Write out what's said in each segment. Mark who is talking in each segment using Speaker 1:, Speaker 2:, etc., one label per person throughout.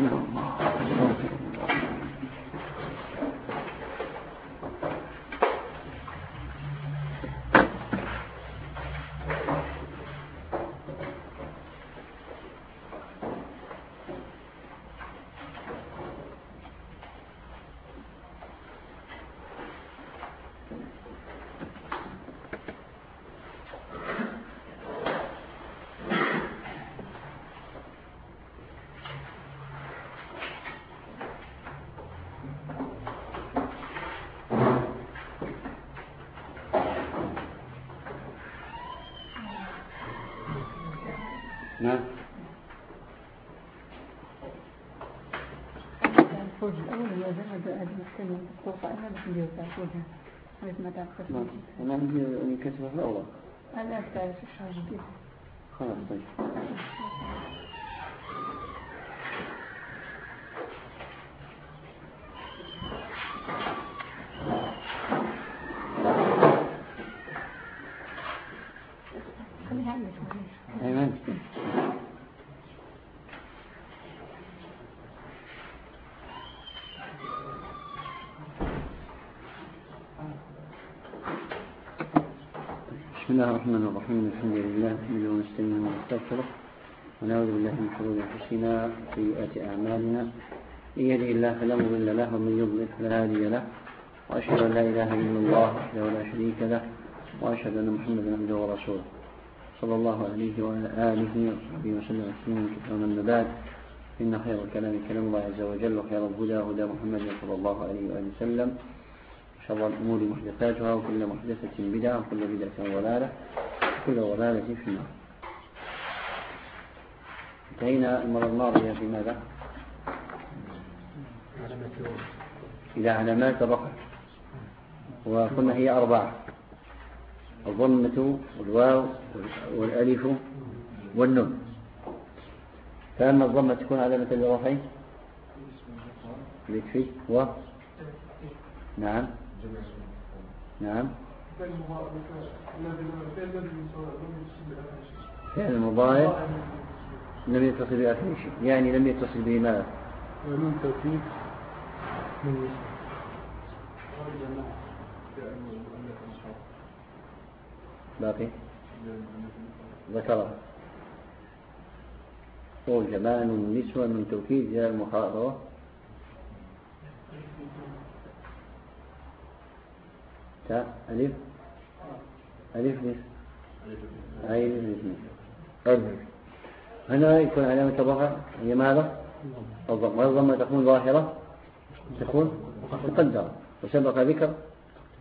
Speaker 1: الله نعم
Speaker 2: الفوج الأول هو هذا هذا الثاني الخوف أنا ما تعرفش
Speaker 1: كاتبها في الأول
Speaker 2: أنا
Speaker 1: خلاص طيب
Speaker 2: خليها عندك معليش
Speaker 1: أيمن بسم الله الرحمن الرحيم. الحمد لله نحمده ونستعينه ونستغفره ونعوذ بالله من شرور أنفسنا وسيئات أعمالنا. ان يهده الله فلا مضل له ومن يضلل فلا هادي له. وأشهد أن لا إله إلا الله وحده لا شريك له وأشهد أن محمدا عبده ورسوله. صلى الله عليه وعلى آله وصحبه وسلم تسليما كثيرا من بعد. إن خير الكلام كلام الله عز وجل وخير الهدى هدى محمد صلى الله عليه وآله وسلم. شر الأمور محدثاتها وكل محدثة بدعة وكل بدعة ضلالة وكل ضلالة في النار. انتهينا المرة الماضية في ماذا؟ إلى علامات الرفع. وقلنا هي أربعة. الضمة والواو والألف والنون. فأما الضمة تكون علامة للرفع يكفي و؟ نعم. نعم. فعل المضارع لم يتصل بآخر شيء. يعني لم يتصل به ماذا؟
Speaker 3: ومن توكيد من
Speaker 1: باقي. ذكرها قول جمال النسوة من توكيد جاء المخاطبة ألف ألف عين الاثنين ألف هنا يكون علامة الرفع هي ماذا؟ الضم. تكون ظاهرة. تكون مقدرة. وسبق ذكر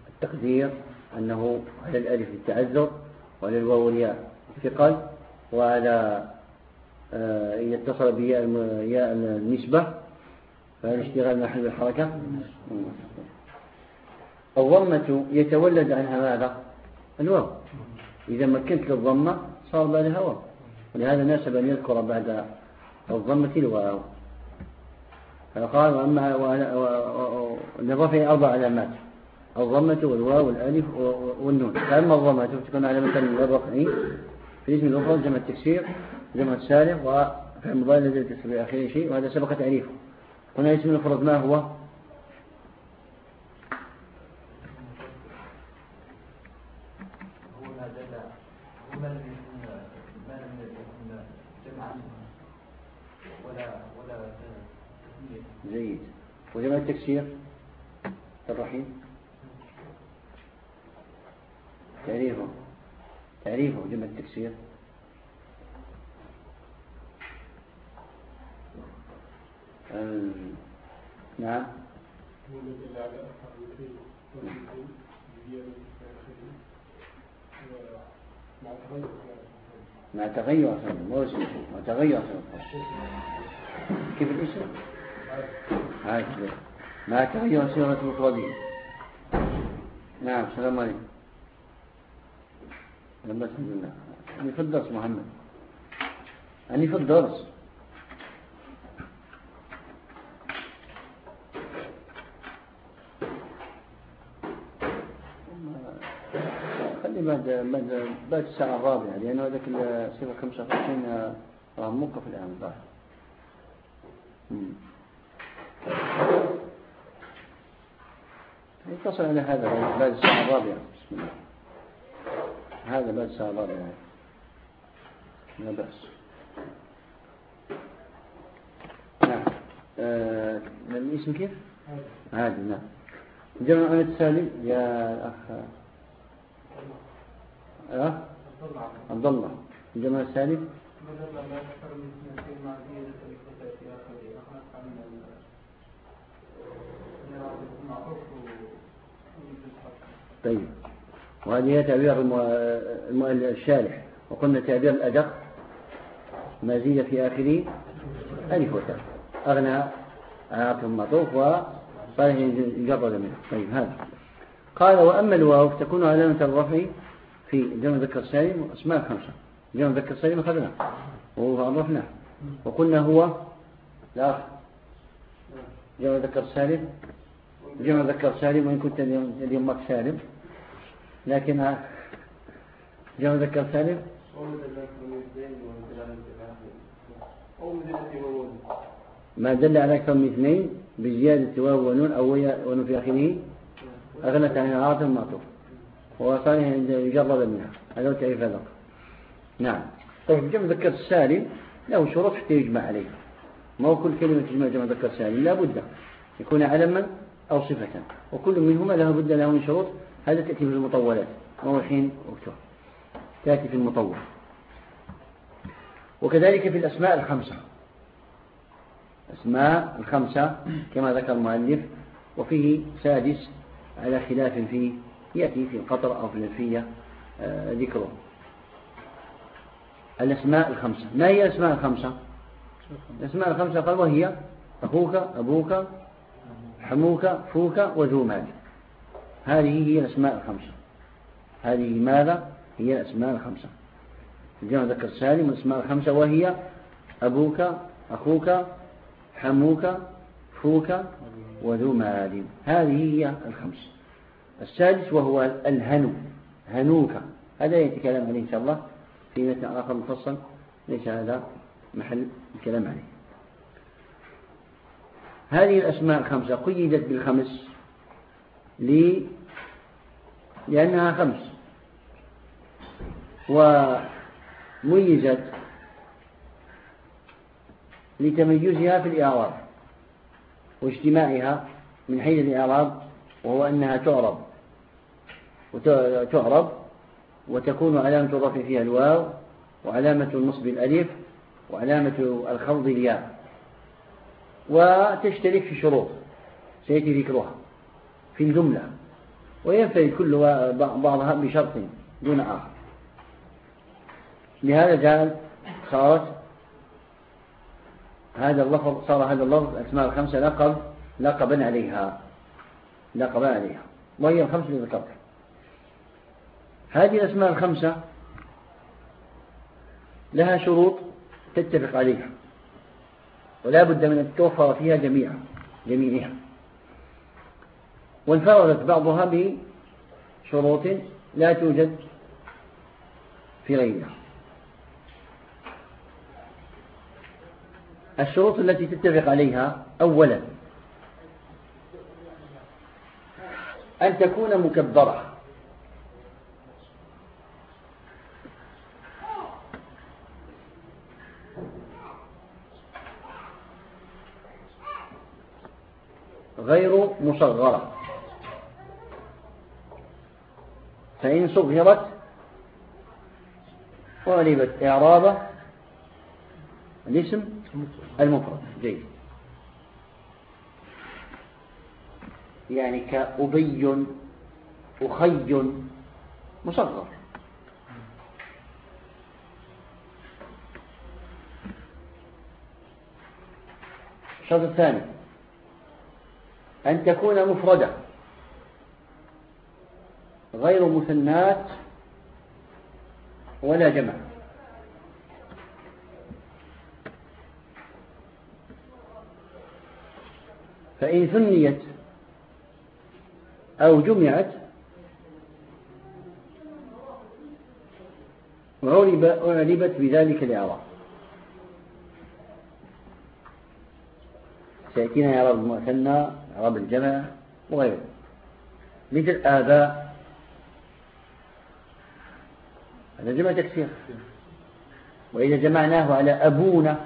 Speaker 1: التقدير أنه على الألف للتعذر وعلى الواو والياء الثقل وعلى آه، إن اتصل بياء النسبة فالاشتغال محل الحركة. الضمة يتولد عنها ماذا؟ الواو إذا مكنت للضمة صار بعدها واو ولهذا ناسب أن يذكر بعد الضمة الواو فقال وأما للرفع أربع علامات. الضمة والواو والألف والنون. فأما الضمة تكون علامة للرفع في اسم المفرد جمع التكسير جمع السالم وفي المضارع الذي يتصل بآخره شيء وهذا سبق تعريفه هنا اسم المفرد ما؟ هو
Speaker 4: ما دل هو ما لم يكن ما لم يكن جمعا ولا ولا تثنية
Speaker 1: جيد وجمع التكسير الرحيم. تعريفه تعريفه جمع التكسير. نعم. مع تغير مع تغير كيف الاسم؟ هكذا مع تغير صيغة مفرده نعم السلام عليكم. لما الحمد لله أنا في الدرس محمد. أنا في الدرس. خلي بعد بعد الساعة الرابعة لأنه هذاك الصفر 25 راه موقف الآن ظاهر يتصل على هذا بعد الساعة الرابعة. بسم الله. هذا بعد الساعة الرابعة. لا بأس. نعم. آه، الاسم كيف؟ عادل نعم. جمع أحمد سالم يا أخ. أه؟ عبد الله جمع سالم
Speaker 4: بدل ما أكثر من اثنتين مع زيادة الفتاة في آخره أخذ عن المعروف
Speaker 1: طيب. وهذه هي تعبير الشارح. وقلنا تعبير الأدق. ما زيد في آخره ألف وتاء. أغنى عاطف معطوف وصالح يجرد منه. طيب هذا. قال وأما الواو فتكون علامة الرفع في جمع ذكر سالم وأسماء خمسة. جمع ذكر سالم أخذناه وهو عرفناه وقلنا هو لا جمع ذكر سالم جمع ذكر سالم وإن كنت اليوم اليوم ماك سالم. لكن جمع ذكر سالم. ما دل على أكثر من اثنين بزيادة واو ونون أو ونون في آخره. أغنت عن عاطف معطوف وصالح يجرد منها. هذا تعريف هذا نعم. طيب جمع ذكر السالم له شروط حتى يجمع عليه. ما هو كل كلمة تجمع جمع ذكر سالم؟ لا بد. يكون علما أو صفة. وكل منهما له بد له من شروط. هذا تأتي في المطولات. ما هو الحين وقتها تأتي في المطول. وكذلك في الأسماء الخمسة. أسماء الخمسة كما ذكر المؤلف. وفيه سادس على خلاف فيه يأتي في القطر أو في الألفية آه، ذكره. الأسماء الخمسة. ما هي الأسماء الخمسة؟ الأسماء الخمسة قال وهي أخوك أبوك حموك فوك وذو مال هذه هي الأسماء الخمسة. هذه ماذا؟ هي الأسماء الخمسة. الجمع ذكر سالم الأسماء الخمسة وهي أبوك أخوك حموك فوك وذو مال هذه هي الخمس. السادس وهو الهنو هنوك. هذا يأتي كلام عليه إن شاء الله في متن آخر مفصل. ليس هذا محل الكلام عليه. هذه الأسماء الخمسة قيدت بالخمس لي لأنها خمس. وميزت لتميزها في الإعراب واجتماعها من حيث الإعراب وهو أنها تعرب. وتعرب وتكون علامة الرفع فيها الواو وعلامة النصب الألف وعلامة الخفض الياء. وتشترك في شروط. سيأتي ذكرها. في الجملة. وينفرد كل بعضها بشرط دون آخر. لهذا جعل صارت هذا اللفظ صار هذا اللفظ الأسماء الخمسة لقب لقبا عليها. لقبا عليها. وهي الخمس اللي ذكرتها. هذه الأسماء الخمسة لها شروط تتفق عليها. ولا بد من أن توفر فيها جميعا جميعها وانفردت بعضها بشروط لا توجد في غيرها. الشروط التي تتفق عليها أولا أن تكون مكبرة. غير مصغرة. فإن صغرت وغلبت إعراب الاسم المفرد. جيد. يعني كأبي أخي مصغر. الشرط الثاني. أن تكون مفردة. غير مثنات ولا جمع. فإن ثنيت أو جمعت غلب أعلبت بذلك الإعراب. سيأتينا إعراب المثنى إعراب الجمع وغيره. مثل آباء. هذا جمع تكسير. وإذا جمعناه على أبونا.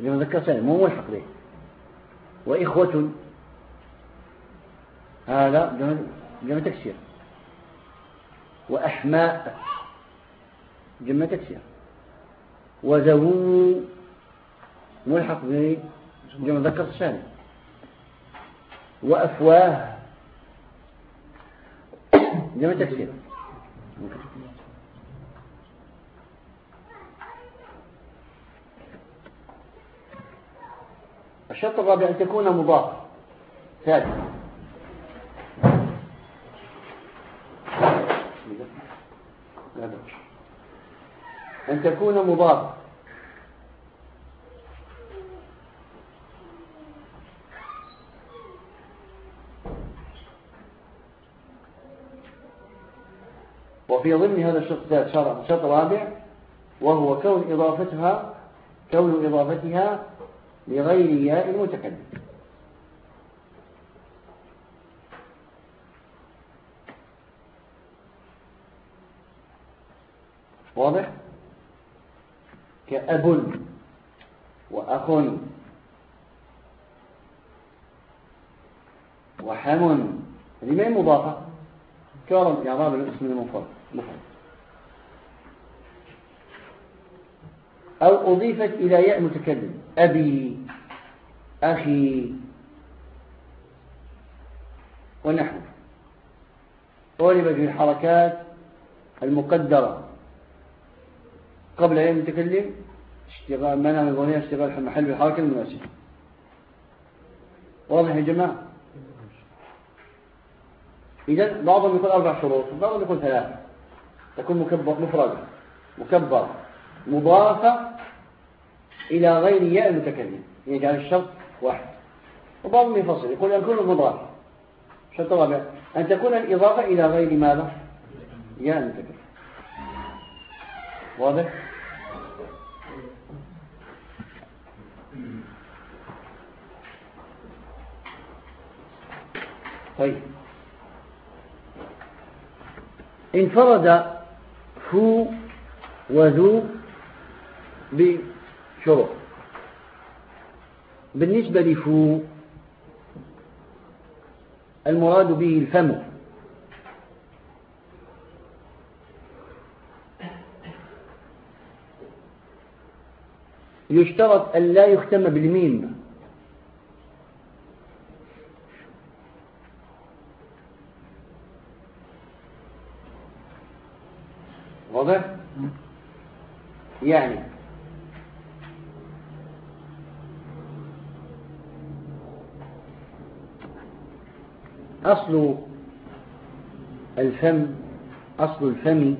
Speaker 1: جمع ذكر سالم مو ملحق به. وإخوة. هذا جمع, جمع تكسير. وأحماء. جمع تكسير. وذو ملحق به. جمع ذكر سالم. وأفواه. جمع تكسير الشرط الرابع أن تكون مضاف. ثابت أن تكون مضاف. وفي ضمن هذا الشرط شرط شرط رابع وهو كون إضافتها كون إضافتها لغير ياء المتكلم. واضح؟ كأب وأخ وحم هذه ما هي مضافة؟ كرم إعراب الاسم المفرد مفرد أو أضيفت إلى ياء متكلم. أبي أخي ونحو. طالبت الحركات المقدرة. قبل ياء المتكلم اشتغال منع من ظنها اشتغال محل الحركة المناسبة واضح يا جماعة؟ إذا بعضهم يقول أربع شروط بعضهم يقول ثلاثة. تكون مكبر مفردة مكبرة مضافة إلى غير ياء المتكلم يجعل الشرط واحد. وبعضهم يفصل يقول أن كل مضاف. شرط رابع أن تكون الإضافة إلى غير ماذا؟ ياء المتكلم. واضح؟ طيب. انفرد فو وذو بشروط. بالنسبة لفو المراد به الفم. يشترط أن لا يختم بالميم واضح يعني أصل الفم أصل الفم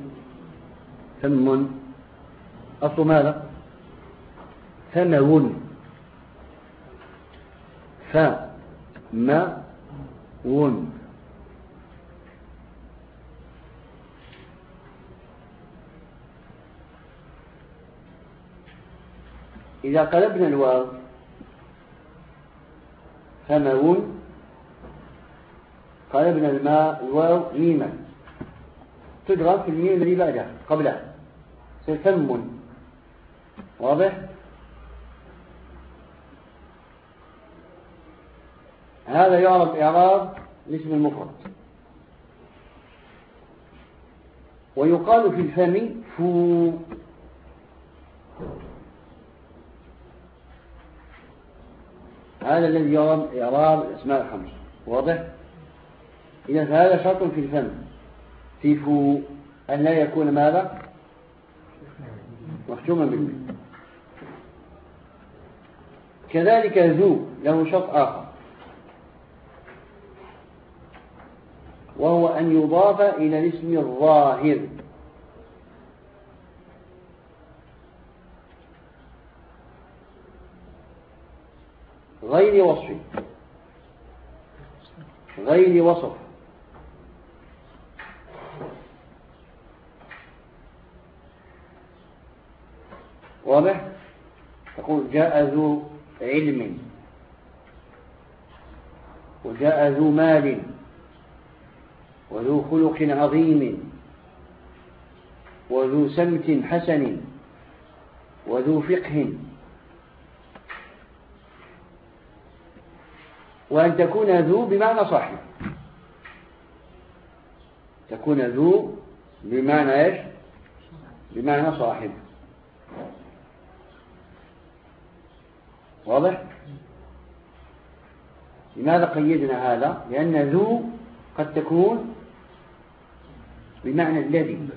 Speaker 1: فم أصل ماذا؟ فمون. فمون. إذا قلبنا الواو فمون قلبنا الماء الواو ميما تدغم في الميم الذي بعدها قبلها. فم واضح؟ هذا يعرف إعراب الاسم المفرد. ويقال في الفم فو. هذا الذي إعراب الأسماء الخمس. واضح؟ إذا هذا شرط في الفم. في فو أن لا يكون ماذا؟ مختوما بالمثل كذلك ذو له شرط آخر. وهو أن يضاف إلى الاسم الظاهر. غير وصف. غير وصف. واضح؟ تقول جاء ذو علم. وجاء ذو مال. وذو خلق عظيم. وذو سمت حسن. وذو فقه. وأن تكون ذو بمعنى صاحب. تكون ذو بمعنى إيش؟ بمعنى صاحب. واضح؟ لماذا قيدنا هذا؟ لأن ذو قد تكون بمعنى الذي.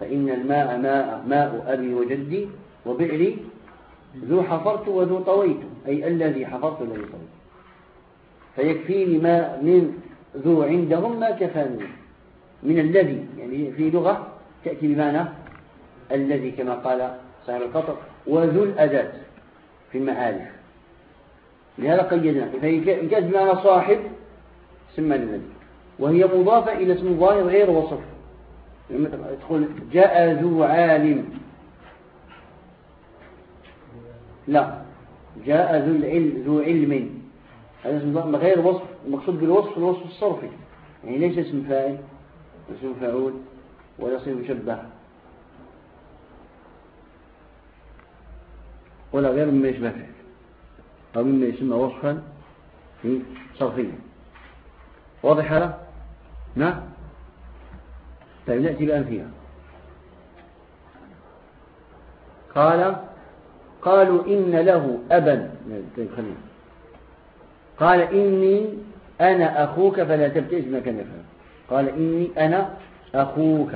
Speaker 1: فإن الماء ماء, ماء أبي وجدي وبئري ذو حفرت وذو طويت. أي الذي حفرت الذي طويت فيكفيني ما من ذو عندهم ما كفاني من الذي يعني في لغة تأتي بمعنى الذي كما قال صاحب القطر وذو الأداة في المعارف. لهذا قيدنا فإن كانت بمعنى صاحب سمى الذي. وهي مضافة إلى اسم ظاهر غير وصف. تقول جاء ذو عالم. لا. جاء ذو العلم ذو علم. هذا اسم غير وصف المقصود بالوصف الوصف الصرفي. يعني ليس اسم فاعل اسم فاعول ولا اسم مشبه. ولا غير مما يشبه أو مما يسمى وصفا صرفيا واضح هذا؟ نعم. طيب نأتي بأمثلة قال قالوا إن له أبا. قال إني أنا أخوك فلا تبتئس ما كان يفعل؟ قال إني أنا أخوك.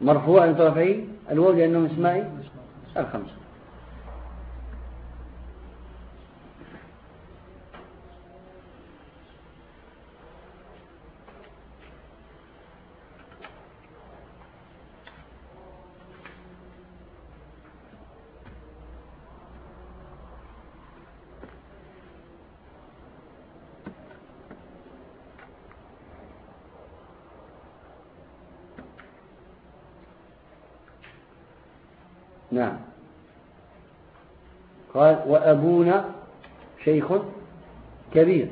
Speaker 1: مرفوع عن طرفي الواو اسمائي الخمسة نعم قال وأبونا شيخ كبير.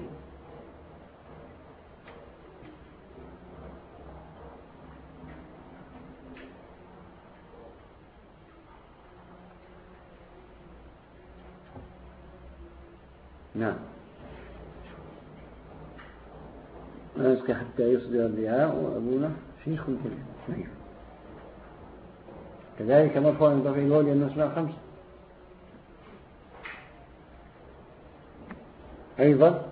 Speaker 1: نعم. نسقي حتى يصدر الرعاء وأبونا شيخ كبير. كذلك مرفوع من طرف الواو لأنه اسماء خمسة. أيضا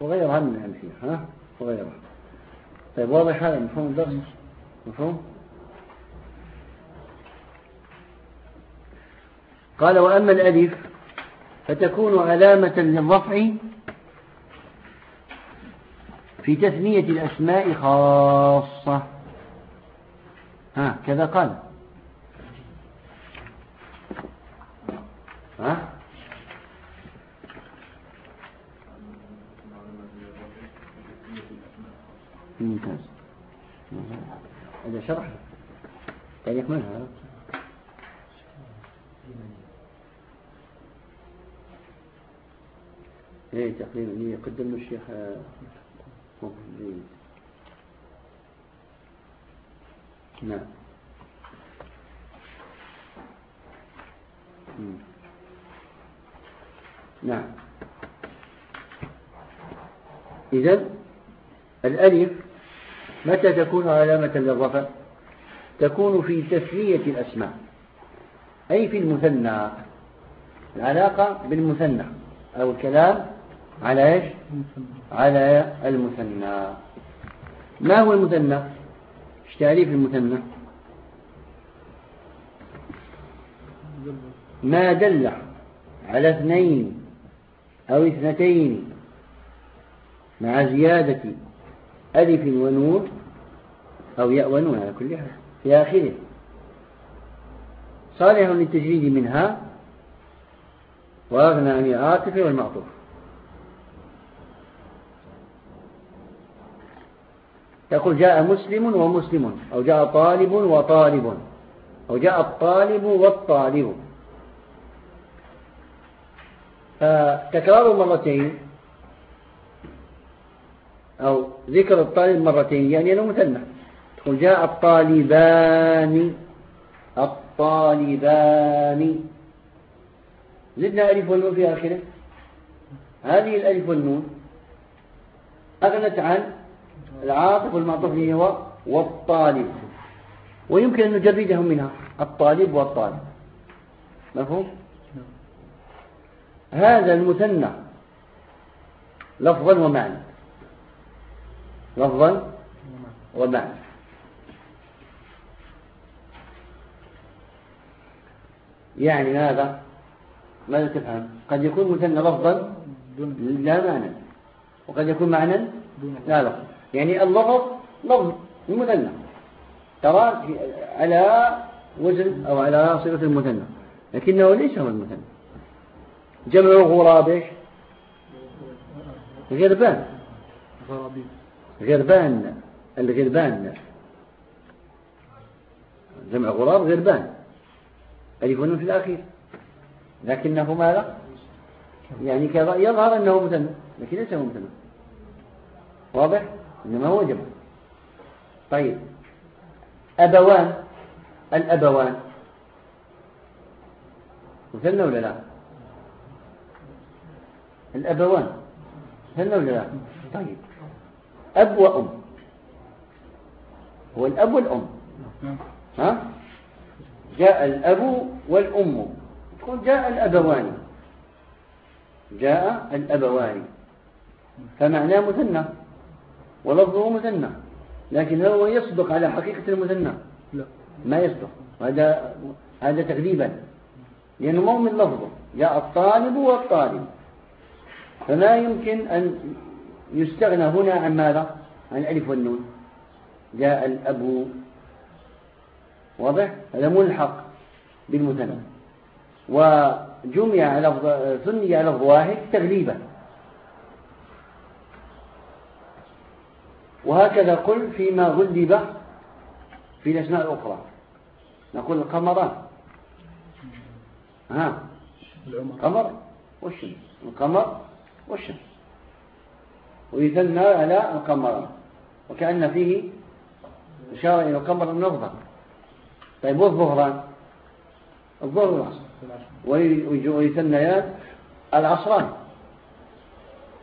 Speaker 1: وغيرها من الأمثلة ها؟ وغيرها طيب واضح هذا مفهوم الدرس؟ مفهوم؟ قال وأما الألف فتكون علامة للرفع في تثنية الأسماء خاصة. ها كذا قال ها ممتاز. هذا شرح. تاريخ من هذا إيه تقريبا يقدم الشيخ مقدم نعم. نعم. إذا الألف متى تكون علامة للرفع؟ تكون في تسلية الأسماء أي في المثنى. العلاقة بالمثنى أو الكلام على إيش؟ على المثنى. ما هو المثنى؟ إيش تعريف المثنى؟ ما دل على اثنين أو اثنتين مع زيادة ألف ونون أو ياء ونون على كل حال. في آخره. صالح للتجريد منها وأغنى عن العاطفة والمعطوف. تقول جاء مسلم ومسلم أو جاء طالب وطالب أو جاء الطالب والطالب. فتكرار مرتين أو ذكر الطالب مرتين يعني أنه مثنى. تقول جاء الطالبان الطالبان. زدنا ألف والنون في آخره. هذه الألف والنون أغنت عن العاطف والمعطوف هو والطالب. ويمكن أن نجردهم منها الطالب والطالب. مفهوم؟ هذا المثنى لفظا ومعنى. لفظا ومعنى يعني ماذا ماذا تفهم. قد يكون مثنى لفظا لا معنى وقد يكون معنى لا لفظ. يعني اللفظ لفظ المثنى. ترى على وزن أو على صيغة المثنى لكنه ليس هو المثنى. جمع غراب إيش غربان غربان الغربان. جمع غراب غربان. ألف في الأخير. لكنه ماذا يعني كذا يظهر أنه مثنى لكن ليس هو مثنى. واضح؟ إنما هو جمع. طيب. أبوان. الأبوان. مثنى ولا لا؟ الأبوان. مثنى ولا لا؟ طيب. أب وأم. هو الأب والأم. ها؟ جاء الأب والأم. تقول جاء الأبوان. جاء الأبوان. فمعناه مثنى. ولفظه مثنى. لكن هو يصدق على حقيقة المثنى؟ لا. ما يصدق. هذا هذا تكذيبا. لأنه مو من لفظه. جاء الطالب والطالب. فما يمكن أن يستغنى هنا عن ماذا؟ عن الألف والنون. جاء الأب. واضح؟ هذا ملحق بالمثنى. وجمع لفظ ثني لفظ واحد تغليبا. وهكذا قل فيما غلب في الأسماء الأخرى. نقول القمران. ها؟ القمر والشمس. القمر والشمس. ويثنى على القمران وكأن فيه إشارة إلى القمر النظر طيب والظهران الظهر ويثنيان العصران.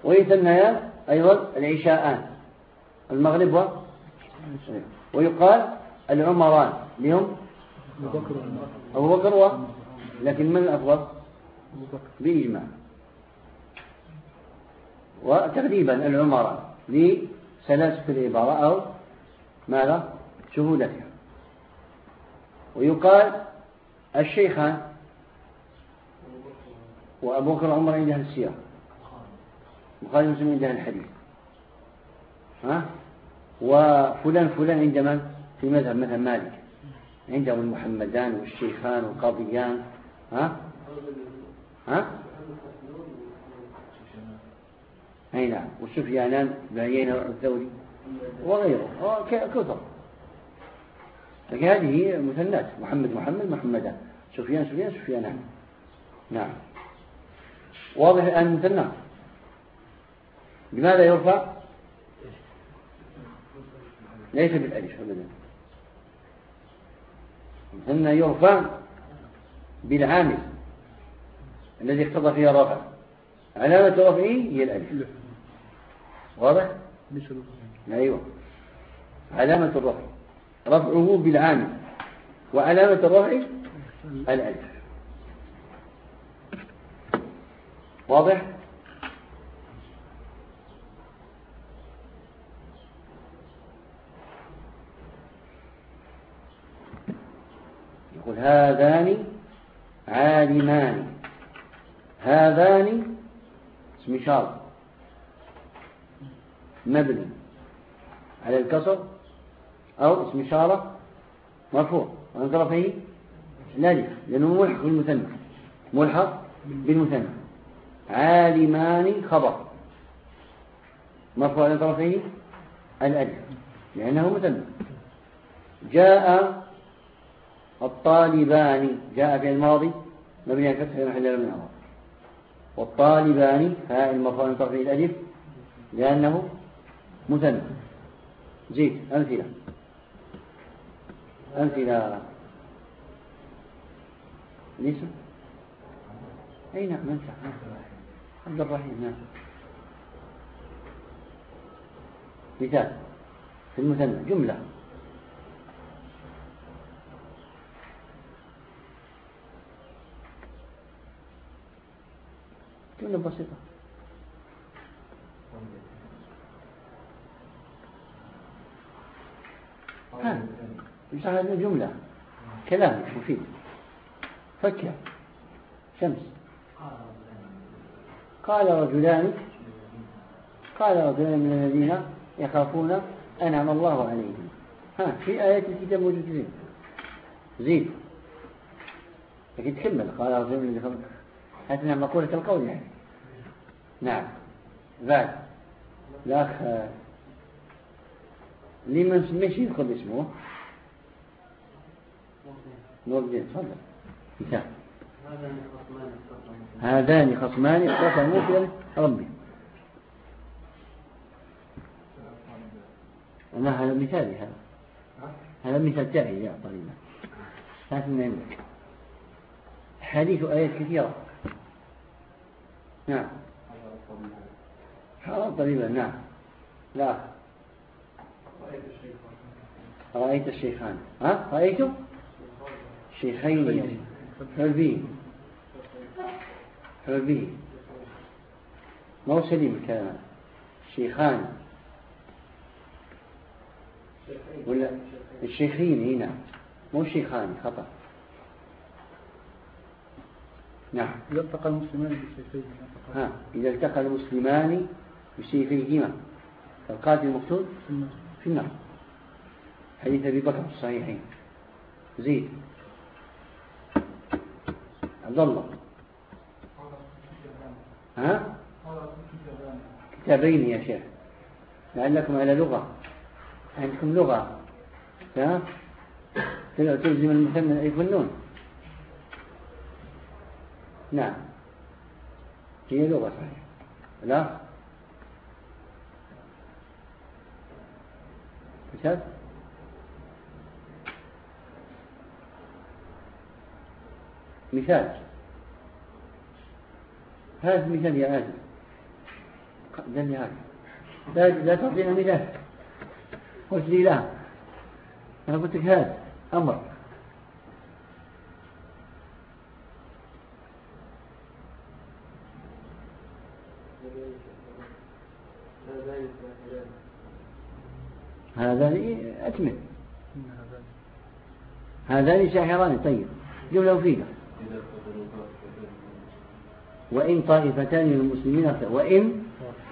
Speaker 1: ويثنيان أيضا العشاءان. المغرب و ويقال العمران. لهم أبو بكر لكن من الأفضل؟ بإجماع. وتقريبا العمران لسلاسة العبارة أو ماذا؟ شهودتها. ويقال الشيخان وأبو بكر وعمر عند أهل السيرة بخاري مسلم عند أهل الحديث. ها؟ وفلان فلان عند من؟ في مذهب مذهب مالك. عندهم المحمدان والشيخان والقاضيان. ها؟ ها؟ أي نعم. والسفيانان بعيين الثوري وغيره. كثر لكن هذه مثنات محمد محمد محمدان سفيان سفيان سفيانان. نعم. واضح الآن مثنى لماذا يرفع؟ ليس بالألف أبدا. مثنى يرفع بالعامل. الذي اقتضى فيها رفع. علامة رفعه هي الألف. واضح؟ أيوة. علامة الرفع. رفعه بالعامل. وعلامة الرفع؟ الألف. واضح؟ يقول هذان عالمان. هذان اسم شرط. مبني على الكسر أو اسم إشارة مرفوع ومن طرفه الألف لأنه ملحق بالمثنى ملحق بالمثنى. عالمان خبر. مرفوع على طرفه الألف لأنه مثنى. جاء الطالبان جاء في الماضي مبني على الفتح في محل من الأمر والطالبان فاء المرفوع من طرف الألف لأنه مثنى زيد أمثلة. أمثلة. ليس؟ أي نعم أنت عبد الرحيم نعم. مثال. في المثنى جملة. جملة بسيطة. ها يشرح لنا جملة كلام مفيد. فكر شمس. قال رجلان قال رجلان من الذين يخافون أنعم الله عليهم. ها في آيات الكتاب موجودين زيد. لكن تكمل قال رجلان من الذين يخافون. هذه مقولة القول يعني. نعم. بعد. الأخ لمن مش يدخل اسمه. نور الدين تفضل. مثال هذان خصمان اختصموا في ربهم أنا هذا مثالي هذا. هذا مثال تاعي يا طريقة هذا من عندك حديث آيات كثيرة. نعم. حرام طبيبا نعم. لا. رأيت الشيخان. ها؟ رأيت شيخين. حربي. حربي. ما هو سليم الكلام؟ شيخان. ولا الشيخين هنا. مو شيخان خطأ. نعم.
Speaker 3: إذا التقى المسلمان بسيفيهما
Speaker 1: ها إذا التقى المسلمان بسيفيهما فالقاتل المقتول في النار حديث أبي بكر في الصحيحين. زيد. عبد الله. ها؟ كتابين يا شيخ. لعلكم على لغة. عندكم لغة. ها؟ تلزم المثنى والنون نعم. هي لغة صحيح لا؟ كتاب مثال. هذا مثال يا آدم. دلني هذا لا لا تعطينا مثال. قلت لي لا. أنا قلت لك هذا. أمر. هذان أكمل هذان ساحران طيب. جملة مفيدة وإن طائفتان من المسلمين وإن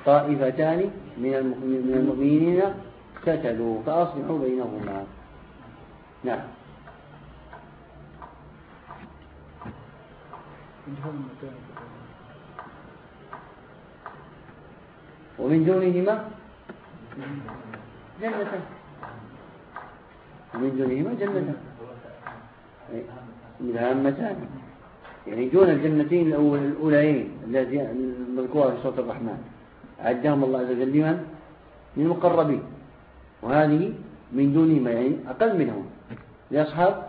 Speaker 1: طائفتان من المؤمنين اقتتلوا فأصلحوا بينهما. نعم. ومن دونهما؟ جنة. ومن دونهما جنة. مدهامتان يعني دون الجنتين الأولين التي المذكورة في صوت الرحمن. عدهم الله عز وجل لمن؟ من المقربين وهذه من دونهما يعني أقل منهم. لأصحاب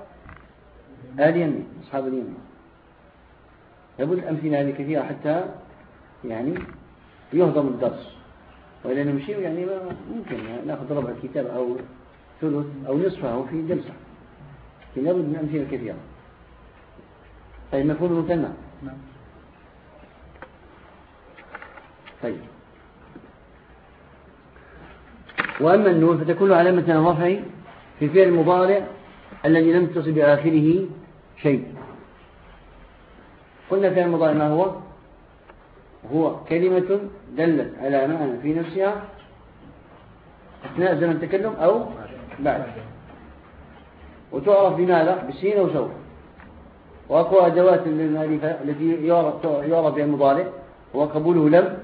Speaker 1: آل يمين أصحاب اليمين يقول الأمثلة هذه كثيرة حتى يعني يهضم الدرس. وإذا نمشي يعني ممكن نأخذ ربع الكتاب أو ثلث أو نصفه في جلسة. لكن لابد من أمثلة كثيرة. طيب مفهوم المثنى. نعم. طيب. وأما النون فتكون علامة الرفع في الفعل المضارع الذي لم تصل بآخره شيء. قلنا فعل المضارع ما هو؟ هو كلمة دلت على معنى في نفسها أثناء زمن التكلم أو بعد. وتعرف بماذا؟ بسين أو سوف وأقوى أدوات المعرفة التي يعرف بها المضارع هو قبوله لم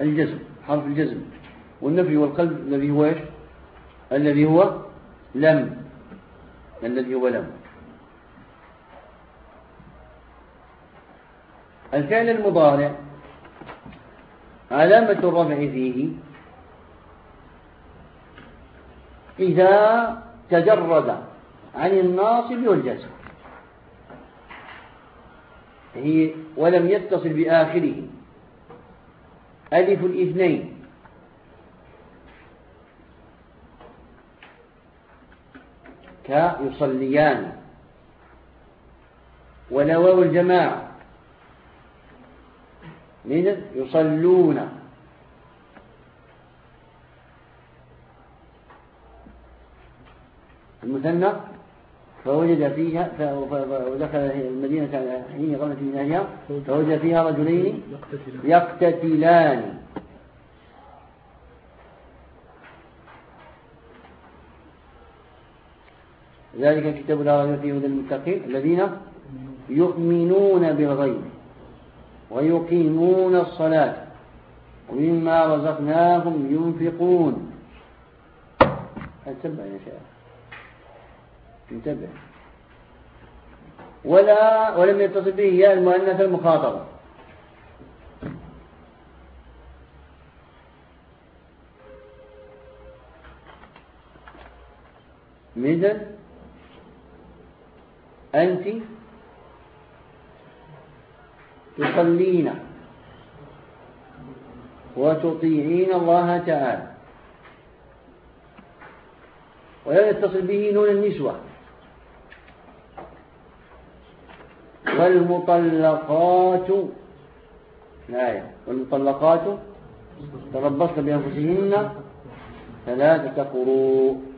Speaker 1: الجزم حرف الجزم. والنفي والقلب الذي هو إيش؟ الذي هو لم. الذي هو لم. الفعل المضارع علامة الرفع فيه إذا تجرد عن الناصب والجزم. هي ولم يتصل بآخره. ألف الاثنين. كيصليان ولا واو الجماعة. من يصلون. المثنى فوجد فيها ودخل المدينة حين قامت من أهلها فوجد فيها رجلين يقتتلان. ذلك كتاب لا ريب فيه هدى المتقين الذين يؤمنون بالغيب. ويقيمون الصلاة. ومما رزقناهم ينفقون. انتبه يا شيخ. انتبه. ولا ولم يتصل به يا المؤنث المخاطبة مثل أنت تصلين وتطيعين الله تعالى ولا يتصل به نون النسوة والمطلقات الآية والمطلقات تربصن بأنفسهن ثلاثة قروء آه،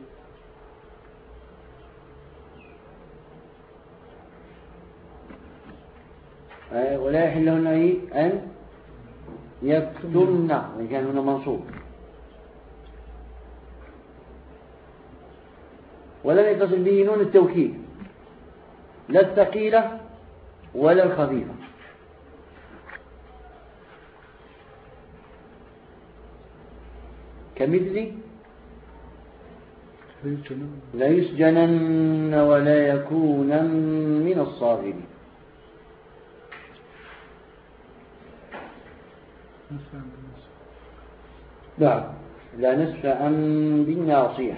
Speaker 1: ولا يحل لهن أن يكتمن. وإن كان هنا منصوب. ولم يتصل به نون التوكيد. لا الثقيلة ولا الخفيفة. كمثل لا يسجنن ولا يكونن من الصاغرين. نعم لا نسف أم بالناصيح.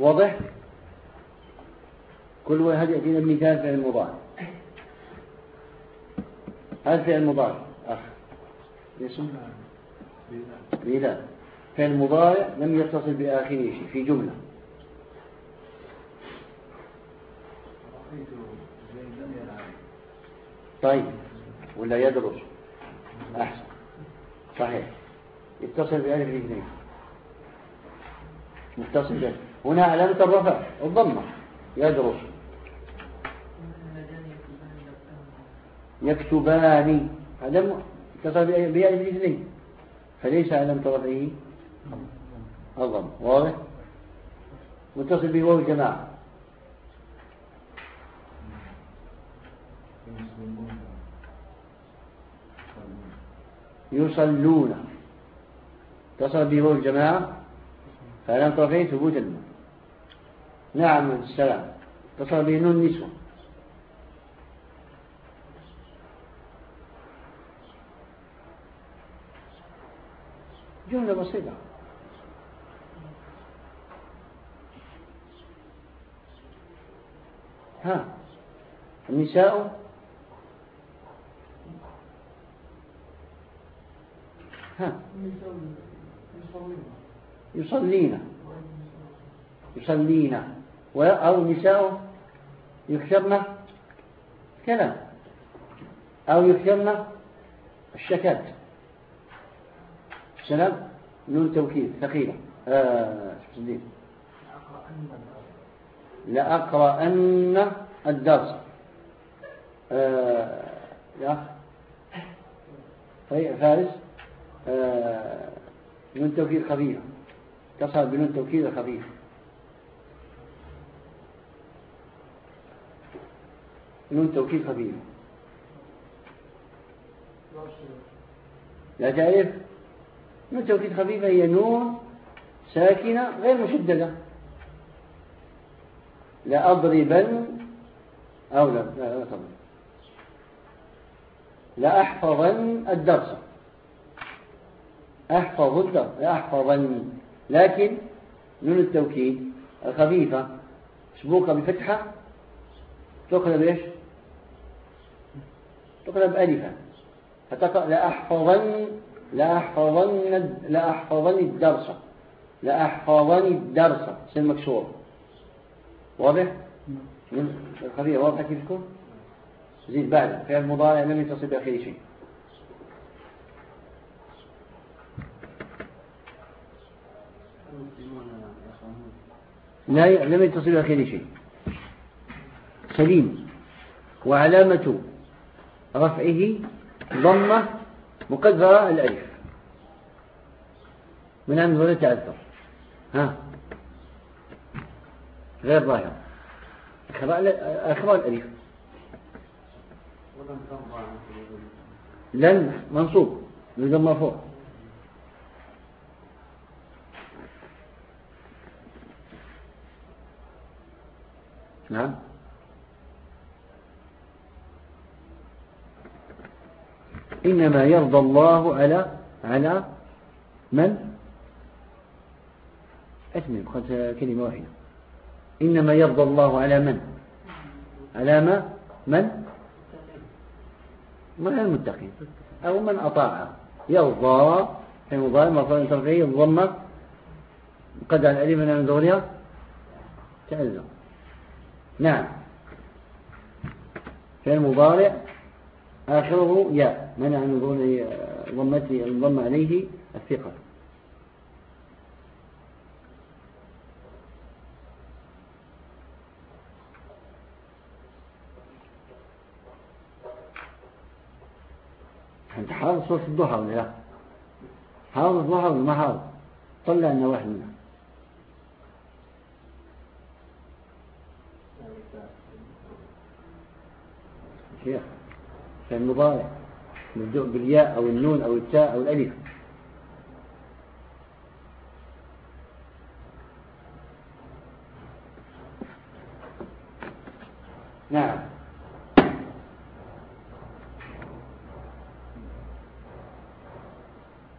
Speaker 1: واضح؟ كل واحد يأتينا بمثال فعل المضارع هذا فعل المضارع أخ. اسم بلا فعل المضارع لم يتصل بآخره شيء في جملة. طيب. ولا يدرس. أحسن. صحيح. يتصل بألف الاثنين متصل به هنا علامة الرفع. الضمة. يدرس. يكتبان. هذا اتصل بألف الاثنين فليس علامة رفعه الضم واضح؟ متصل به وهو الجماعة. يصلون. اتصل به وهو الجماعة؟ فعلامة رفعه ثبوت الماء. نعم السلام. اتصل به نون نسوة جملة بسيطة. ها النساء ها. يصلين يصلين أو نساء. يكثرن. كلام. أو يكثرن. الشكات. السلام. نون توكيد. ثقيلة. آه لأقرأن الدرس. آه يا فارس. نون توكيد خفيفة اتصل بنون توكيد خفيفة نون توكيد خفيفة لا تعرف نون توكيد خفيفة هي نون ساكنة غير مشددة لأضربن أو لا لا لا لأحفظن الدرس أحفظ الدرس لأحفظن لكن نون التوكيد؟ الخفيفة سبوكة بفتحة. تقلب إيش؟ تقلب ألفا. فتقرأ لأحفظن لأحفظن لأحفظن الدرس. لأحفظن الدرس. سن مكسور واضح؟ الخفيفة واضحة كيف تكون؟ زيد بعد. فعل مضارع لم يتصل بآخر شيء. لا لم يتصل بآخر شيء. سليم. وعلامة رفعه ضمة مقدرة الألف. من عند ولا تعذر. ها. غير ظاهر. أخبار الألف. لن منصوب. يضم مرفوع نعم. إنما يرضى الله على على من؟ أتمم كلمة واحدة. إنما يرضى الله على من؟ على ما؟ من؟ من المتقين. أو من أطاع. يرضى في مضارع مرفوع ترفعه الضمة قد على الألف من دورها تعزم. نعم. في المضارع آخره ياء. منع من ظهور ضمته الضم عليه الثقة. أنت حافظ صوت الضحى ولا لا؟ حافظ الضحى ولا ما حافظ؟ طلع لنا واحد منها. شيخ في المضارع مبدوء بالياء أو النون أو التاء أو الألف. نعم.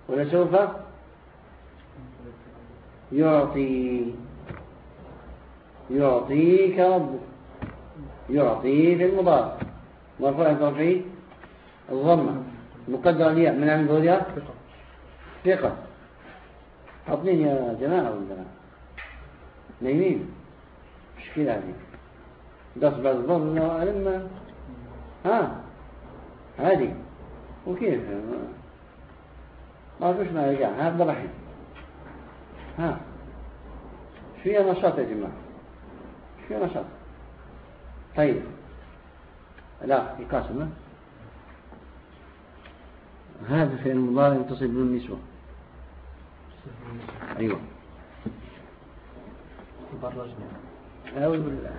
Speaker 1: ولسوف يعطي يعطيك ربك يعطي في المضارع. مرفوع توفيق الضمة مقدر الياء من عند ظهرها ثقة. حاطين يا جماعة ولا نايمين. مشكلة هذه درس بعد الظهر لما ها؟ هذه وكيف؟ ما فيش ما يرجع هذا رحيم ها. شوية نشاط يا جماعة. شوية نشاط. طيب. لا يقاسم هذا في المضارع يتصل بالنسوة. أيوة. أعوذ بالله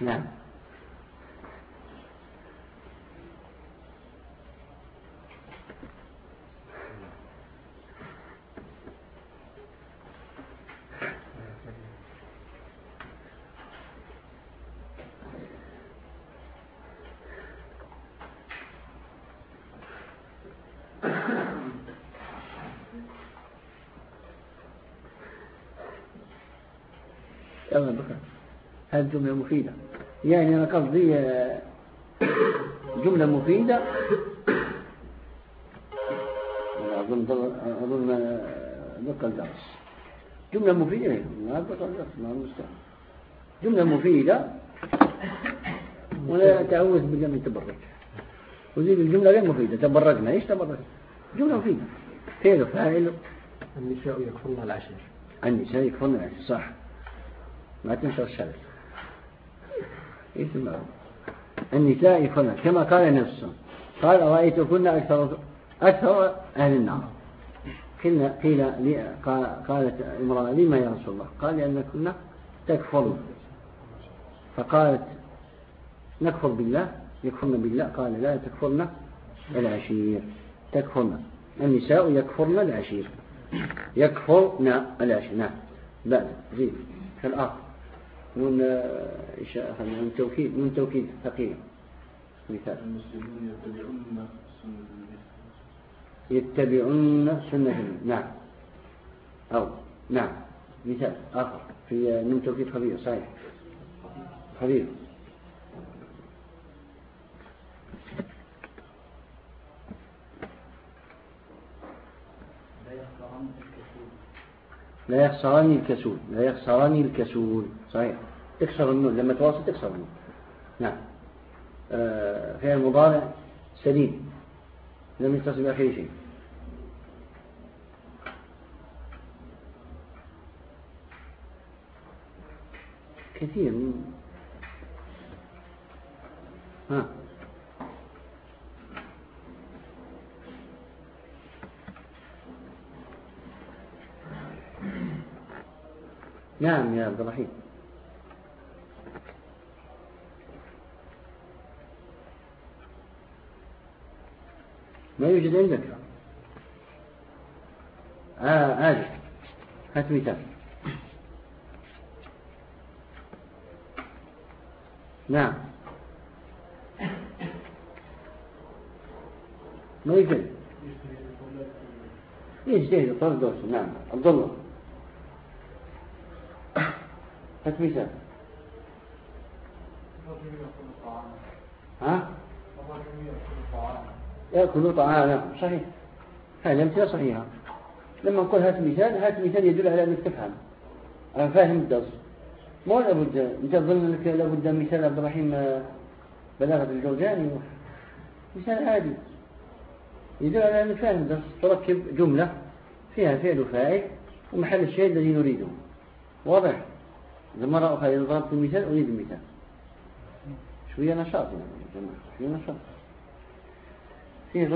Speaker 1: نعم. يلا بكرة هذه جملة مفيدة. يعني أنا قصدي آه، جملة مفيدة. أظن أظن بقى الدرس. جملة مفيدة ما بقى الدرس ما المستوى جملة مفيدة. ولا تعوذ بالله من تبرك. وزيد الجملة غير مفيدة. تبركنا. إيش تبرك؟ جملة مفيدة. فعل فاعل.
Speaker 4: النساء يكفرن العشر.
Speaker 1: النساء يكفرن العشر صح. ما إيش المعنى؟ النساء يكفرن كما قال نفسه. قال أرأيت كنا أكثر أكثر أهل النار؟ قيل قيل قالت امرأة لما يا رسول الله؟ قال لأن كنا تكفرن فقالت نكفر بالله؟ يكفرن بالله. قال لا تكفرن العشير. تكفرن. النساء يكفرن العشير. يكفرن العشير. نعم. بعد زيد في الآخر نون أخذنا نون توكيد نون توكيد ثقيلة مثال.
Speaker 3: المسلمون يتبعون سنة النبي.
Speaker 1: يتبعون سنة النبي. نعم. أو نعم. مثال آخر في نون توكيد خبير صحيح. خبير لا يخسرني الكسول لا يخسرني الكسول. صحيح. تكسر النون لما تواصل تكسر النون. نعم. آه فعل المضارع سليم. لم يتصل بآخر شيء. كثير. ها. نعم يا عبد الرحيم. ما يوجد عندك؟ آه آجل هات مثال نعم. ما يوجد؟ يجتهد طرد نعم. عبد الله. هات مثال ها يأكل طعاما صحيح. هذه أمثلة صحيحة. لما نقول هات مثال هات مثال يدل على أنك تفهم. أنا فاهم الدرس. مو لابد أنت تظن أنك لابد مثال عبد الرحيم آه، بلاغة الجوزاني. مثال عادي. يدل على أنك فاهم الدرس. تركب جملة فيها فعل وفاعل ومحل الشيء الذي نريده. واضح؟ إذا مرة أخرى إذا ضربت المثال أريد المثال شوية نشاط يعني جماعة شوية نشاط في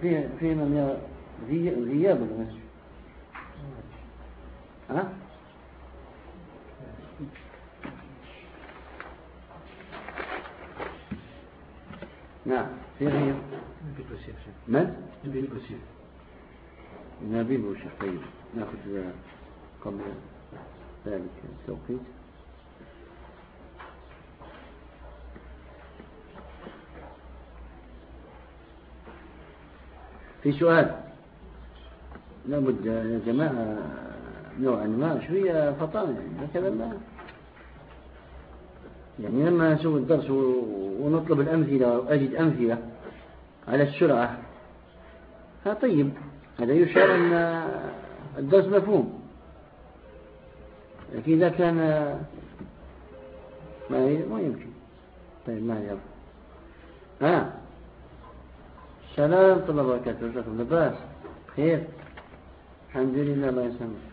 Speaker 1: في في من يرى غياب المسجد ها نعم في غياب من؟
Speaker 4: نبيل بوسيف
Speaker 1: نبيل بوشيخ طيب ناخذ قبل ذلك التوقيت في سؤال. لابد يا جماعة نوعا ما شوية فطانة يعني هكذا ما يعني لما نسوي الدرس ونطلب الأمثلة وأجد أمثلة على السرعة. ها طيب هذا يشعر أن الدرس مفهوم. لكن إذا كان ما يمكن. طيب ما يلا. السلام طلب الله. وشكرا لباس خير الحمد لله الله يسلمك.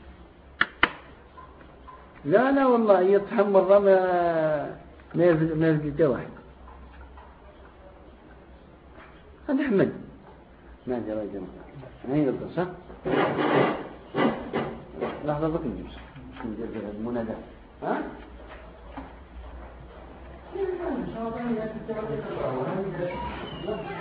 Speaker 1: لا لا والله يطحن مرة ما ما يفجد واحد. هذا أحمد. ما جرى جمعه هاي القصة؟ صح لحظة بك نجيب. ندير المنادى ها؟ Thank you.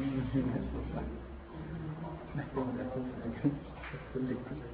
Speaker 1: Thank you.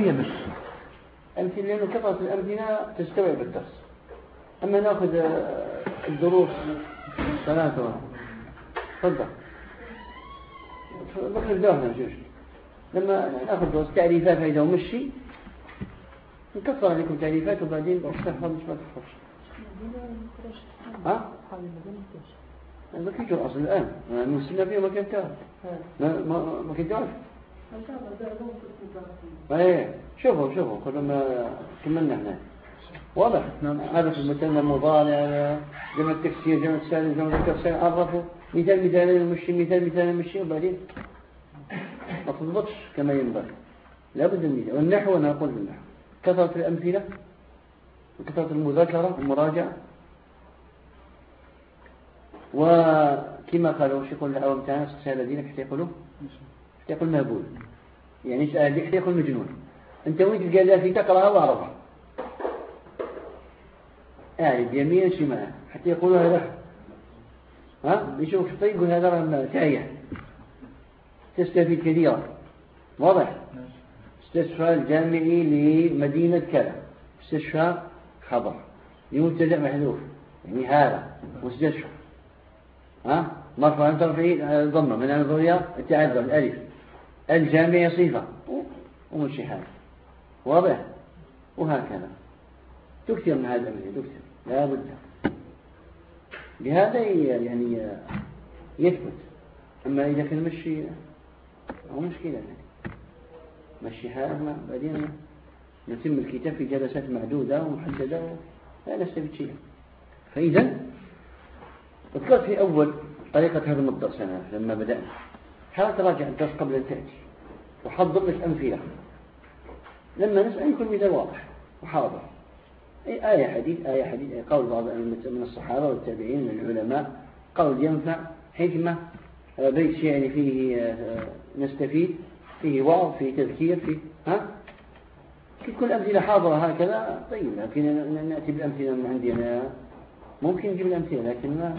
Speaker 1: حيوية بس أمثلة لأنه كثرة الأمثلة تستوعب الدرس. أما نأخذ آه، الدروس ثلاثة. تفضل. بكر دورنا شوش لما نأخذ دروس تعريفات هيدا ومشي نكفر عليكم تعريفات وبعدين استحفظ مش ما تحفظش ها؟ ما كنت الأصل الآن. السنة فيه ما كنت تعرف ما, ما, ما كنت تعرف إيه شوفوا شوفوا كلما كملنا هنا واضح. هذا في المثنى المضارع جمع التكسير جمع السالم جمع التكسير عرفوا. مثال مثالين المشي مثال مثال المشي وبعدين؟ ما تضبطش كما ينبغي. لابد من والنحو أنا أقول بالنحو. كثرة الأمثلة وكثرة المذاكرة والمراجعة وكما قالوا شيخ العوام سأل دينك حتى يقولوا يقول مهبول. يعني سأل دينك حتى يقول مجنون. أنت وين تلقى في تقرأها وأعرفها أعرف يمين شمال. حتى يقولوا هذا. ها؟ يشوف طيب يقول هذا تايه. تستفيد كثيرا. واضح؟ استشفى الجامعي لمدينة كذا. استشفى خبر. لمبتدا محذوف. يعني هذا مستشفى. ها؟ مرفوع عن ترفعه ضمة. من الضوية التعذر الألف. الجامع صفة ومشي حال واضح؟ وهكذا. تكثر من هذا من تكثر لا بد. بهذا يعني يثبت. أما إذا كان مشي هو مشكلة. يعني مشي حالنا بعدين نتم الكتاب في جلسات معدودة ومحددة لا نستفيد شيء فإذا ذكرت في أول طريقة هذا الدرس أنا لما بدأنا. حاول تراجع الدرس قبل أن تأتي. وحضر لك أمثلة. لما نسأل يكون مثال واضح وحاضر. أي آية حديث آية حديث قول بعض من الصحابة والتابعين من العلماء. قول ينفع حكمة بيت شعري فيه آه، نستفيد فيه وعظ فيه تذكير فيه ها؟ كل أمثلة حاضرة هكذا طيب لكن نأتي بالأمثلة من عندنا. ممكن نجيب الأمثلة لكن ما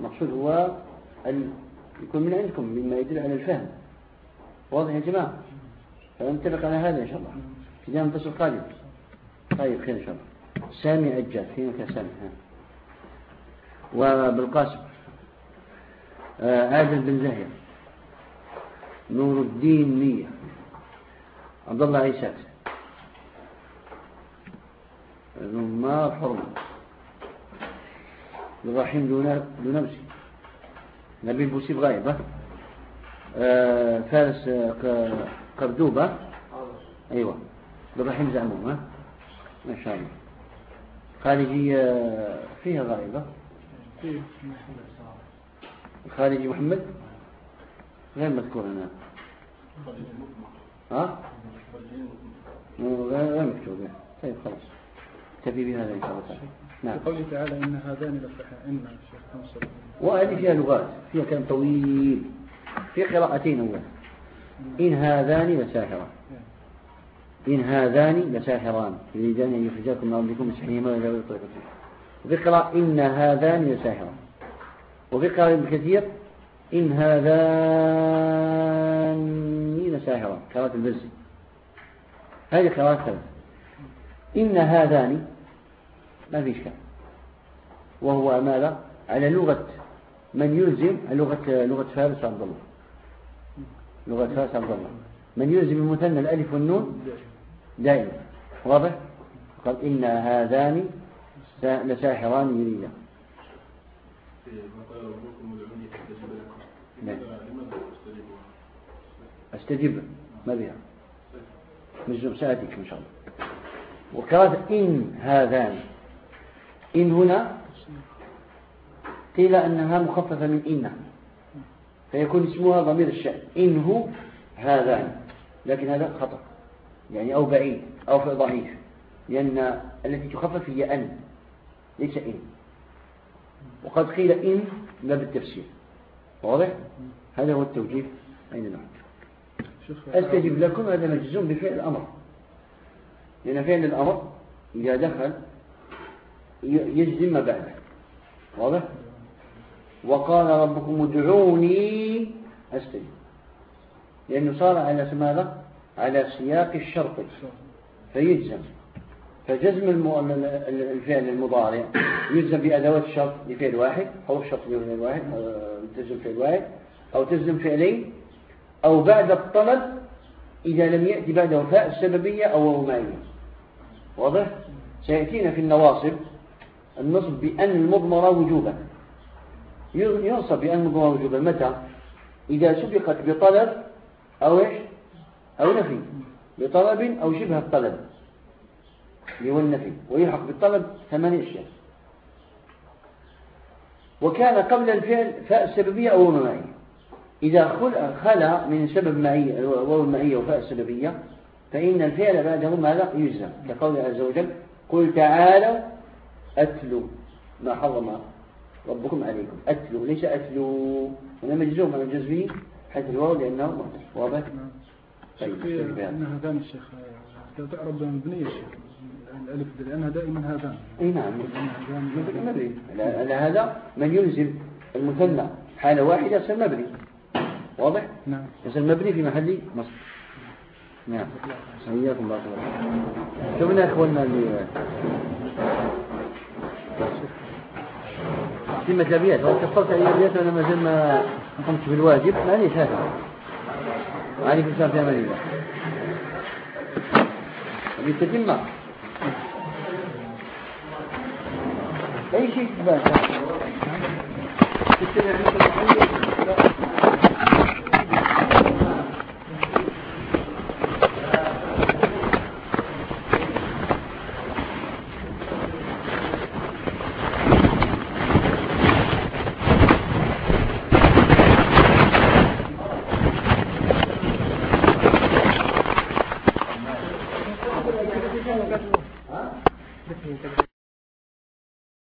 Speaker 1: المقصود هو يكون من عندكم مما يدل على الفهم. واضح يا جماعة؟ فنتفق على هذا إن شاء الله. في دام الدرس القادم. طيب خير إن شاء الله. سامي عجال. فين كان سامي. ها. وبالقاسم آه عادل بن زهير. نور الدين مية عبد الله عيسات نمار حرمة. إبراهيم دونوسي. نبيل بوسيب غايب آه فارس آه قردوبة أيوة. إبراهيم زعموم ها؟ ما شاء الله. خارجي آه فيها غائبة خارجي محمد غير مذكور هنا. ها؟ غير مكتوب طيب خلاص. تبي بهذا إن شاء الله
Speaker 3: نعم. قوله تعالى إن هذان الشيخ
Speaker 1: وهذه فيها لغات فيها كلام طويل في قراءتين أولا. إن هذان لساحران. إن هذان لساحران. يريدان أن يخرجاكم من أرضكم مسحيهما ولا طريقة وفي قراءة إن هذان لساحران. وفي قراءة ابن كثير إن هذان لساحران. قراءة البزي. هذه قراءة ثلاث إن هذان ما في إشكال. وهو ماذا؟ على لغة من يلزم لغة لغة فارس عبد الله. لغة فارس عبد الله. من يلزم المثنى الألف والنون دائما. واضح؟ قال إن هذان لساحران يريدان نعم. أستجب ما بها. مجزوم سأتيك إن شاء الله. وقالت إن هذان إن هنا قيل أنها مخففة من إن. فيكون اسمها ضمير الشأن. إنه هذان. لكن هذا خطأ. يعني أو بعيد. أو في ضعيف. لأن التي تخفف هي أن. ليس إن. وقد قيل إن لا بالتفسير. واضح؟ هذا هو التوجيه. أين نحن أستجب لكم هذا مجزوم بفعل الأمر. لأن فعل الأمر إذا دخل يجزم ما بعده. واضح؟ وقال ربكم ادعوني أستجب. لأنه صار على ماذا؟ على سياق الشرط. فيجزم. فجزم الفعل المضارع. يجزم بأدوات الشرط لفعل واحد أو الشرط لفعل واحد تجزم فعل واحد أو تجزم فعلين أو بعد الطلب إذا لم يأتي بعده فاء السببية أو واو مائية واضح؟ سيأتينا في النواصب. النصب بأن المضمرة وجوبا. ينصب بأن المضمرة وجوبا. متى؟ إذا سبقت بطلب أو إيش؟ أو نفي. بطلب أو شبه الطلب. اللي هو النفي. ويلحق بالطلب ثمانية أشياء. وكان قبل الفعل فاء السببية أو المائية إذا خلى من سبب معي واو المعية وفاء السببية فإن الفعل بعده ماذا؟ يجزم. كقول عز وجل قل تعالوا أتلوا ما حرم ربكم عليكم أتلوا ليس أتلوا هنا مجزوم على الجزمي حيث الواو لأنه واضح
Speaker 3: طيب أنها هذان الشيخ تعرب مبنية الشيخ الألف لأنها دائما هذان
Speaker 1: اي نعم هذا من يلزم المثنى حالة واحدة يصير مبني واضح؟
Speaker 3: نعم
Speaker 1: يصير مبني في محل مصر نعم حياكم الله شوفنا اخواننا اللي في مجابيات لو كفرت ايجابيات أنا ما زال ما قمت بالواجب ماني هذا عليك السلام في أمان الله بالتتمة أي شيء تبان